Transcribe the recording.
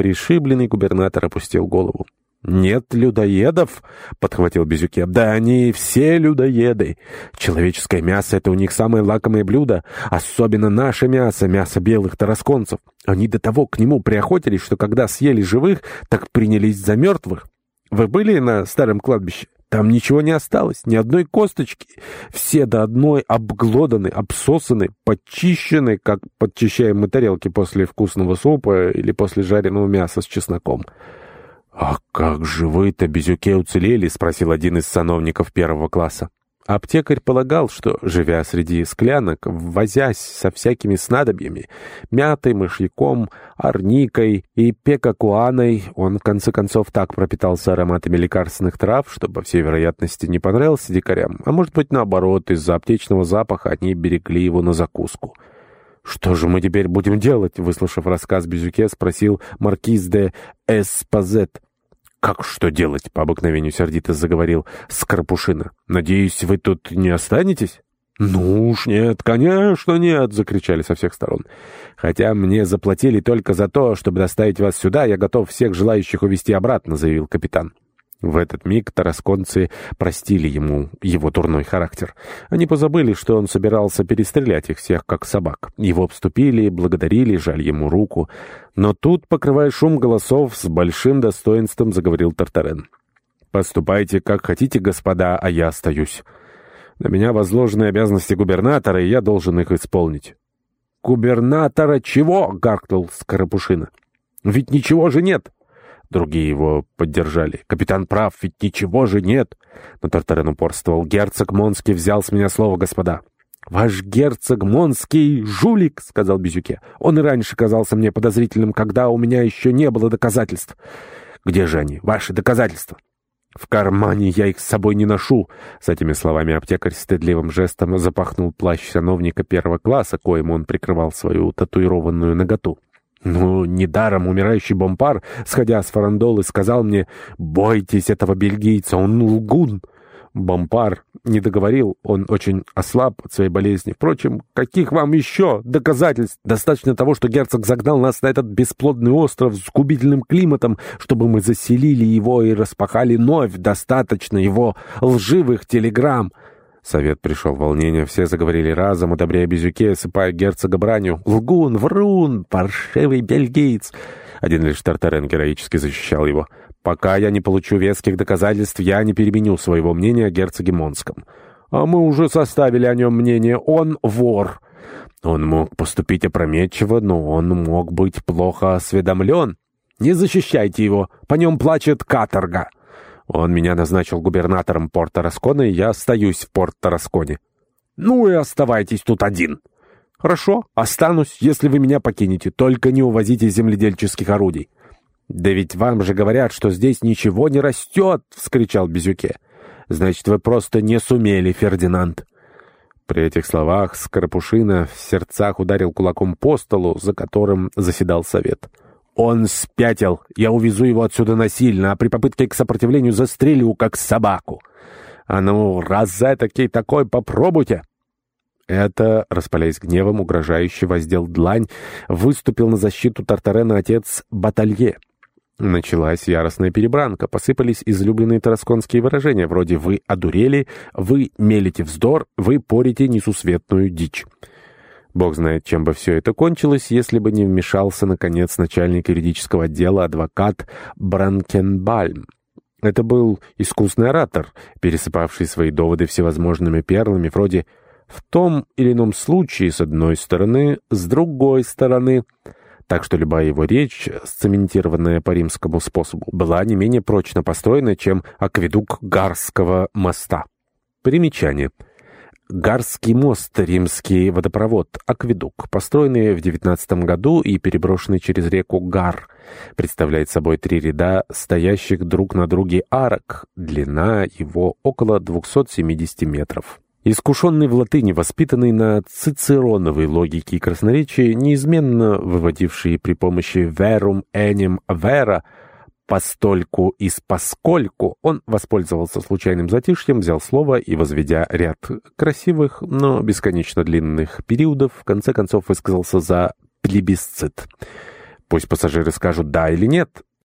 Пришибленный губернатор опустил голову. «Нет людоедов?» — подхватил Безюке. «Да они все людоеды. Человеческое мясо — это у них самое лакомое блюдо. Особенно наше мясо, мясо белых тарасконцев. Они до того к нему приохотились, что когда съели живых, так принялись за мертвых. Вы были на старом кладбище? Там ничего не осталось, ни одной косточки. Все до одной обглоданы, обсосаны, подчищены, как подчищаем мы тарелки после вкусного супа или после жареного мяса с чесноком». «А как же вы-то, Безюке, уцелели?» — спросил один из сановников первого класса. Аптекарь полагал, что, живя среди склянок, возясь со всякими снадобьями, мятой, мышьяком, арникой и пекакуаной, он, в конце концов, так пропитался ароматами лекарственных трав, что, по всей вероятности, не понравился дикарям, а может быть, наоборот, из-за аптечного запаха они берегли его на закуску. «Что же мы теперь будем делать?» — выслушав рассказ Безюке, спросил маркиз де Эспазет. «Как что делать?» — по обыкновению сердито заговорил Скорпушина. «Надеюсь, вы тут не останетесь?» «Ну уж нет, конечно нет!» — закричали со всех сторон. «Хотя мне заплатили только за то, чтобы доставить вас сюда, я готов всех желающих увезти обратно», — заявил капитан. В этот миг тарасконцы простили ему его дурной характер. Они позабыли, что он собирался перестрелять их всех, как собак. Его обступили, благодарили, жали ему руку. Но тут, покрывая шум голосов, с большим достоинством заговорил Тартарен. «Поступайте, как хотите, господа, а я остаюсь. На меня возложены обязанности губернатора, и я должен их исполнить». «Губернатора чего?» — гаркнул Скоропушина. «Ведь ничего же нет!» Другие его поддержали. «Капитан прав, ведь ничего же нет!» Но Тартарен упорствовал. «Герцог Монский взял с меня слово, господа!» «Ваш герцог Монский жулик!» — сказал Безюке. «Он и раньше казался мне подозрительным, когда у меня еще не было доказательств». «Где же они, ваши доказательства?» «В кармане я их с собой не ношу!» С этими словами аптекарь стыдливым жестом запахнул плащ сановника первого класса, коим он прикрывал свою татуированную наготу. Ну, недаром умирающий бомпар, сходя с фарандолы, сказал мне «Бойтесь этого бельгийца, он лгун». Бомпар не договорил, он очень ослаб от своей болезни. Впрочем, каких вам еще доказательств? Достаточно того, что герцог загнал нас на этот бесплодный остров с губительным климатом, чтобы мы заселили его и распахали вновь. Достаточно его лживых телеграмм. Совет пришел в волнение, все заговорили разом, удобряя Безюке, осыпая герцога бранью. «Лгун! Врун! Паршивый бельгиец!» Один лишь Тартарен героически защищал его. «Пока я не получу веских доказательств, я не переменю своего мнения о герцоге Монском. А мы уже составили о нем мнение. Он вор!» Он мог поступить опрометчиво, но он мог быть плохо осведомлен. «Не защищайте его! По нем плачет каторга!» Он меня назначил губернатором Порто-Раскона, и я остаюсь в Порто-Расконе. Ну и оставайтесь тут один. Хорошо, останусь, если вы меня покинете. Только не увозите земледельческих орудий. Да ведь вам же говорят, что здесь ничего не растет, — вскричал Безюке. Значит, вы просто не сумели, Фердинанд. При этих словах Скоропушина в сердцах ударил кулаком по столу, за которым заседал совет. «Он спятил. Я увезу его отсюда насильно, а при попытке к сопротивлению застрелю, как собаку. А ну, раз за таки такой попробуйте!» Это, распаляясь гневом, угрожающе воздел длань, выступил на защиту Тартарена отец Баталье. Началась яростная перебранка, посыпались излюбленные тарасконские выражения, вроде «вы одурели», «вы мелите вздор», «вы порите несусветную дичь». Бог знает, чем бы все это кончилось, если бы не вмешался, наконец, начальник юридического отдела адвокат Бранкенбальм. Это был искусный оратор, пересыпавший свои доводы всевозможными перлами, вроде «в том или ином случае с одной стороны, с другой стороны». Так что любая его речь, сцементированная по римскому способу, была не менее прочно построена, чем акведук Гарского моста. Примечание — Гарский мост, римский водопровод, акведук, построенный в XIX году и переброшенный через реку Гар, представляет собой три ряда стоящих друг на друге арок, длина его около 270 метров. Искушенный в латыни, воспитанный на цицероновой логике и красноречии, неизменно выводивший при помощи «verum enim vera» постольку из поскольку он воспользовался случайным затишьем, взял слово и, возведя ряд красивых, но бесконечно длинных периодов, в конце концов высказался за плебисцит. Пусть пассажиры скажут «да» или «нет».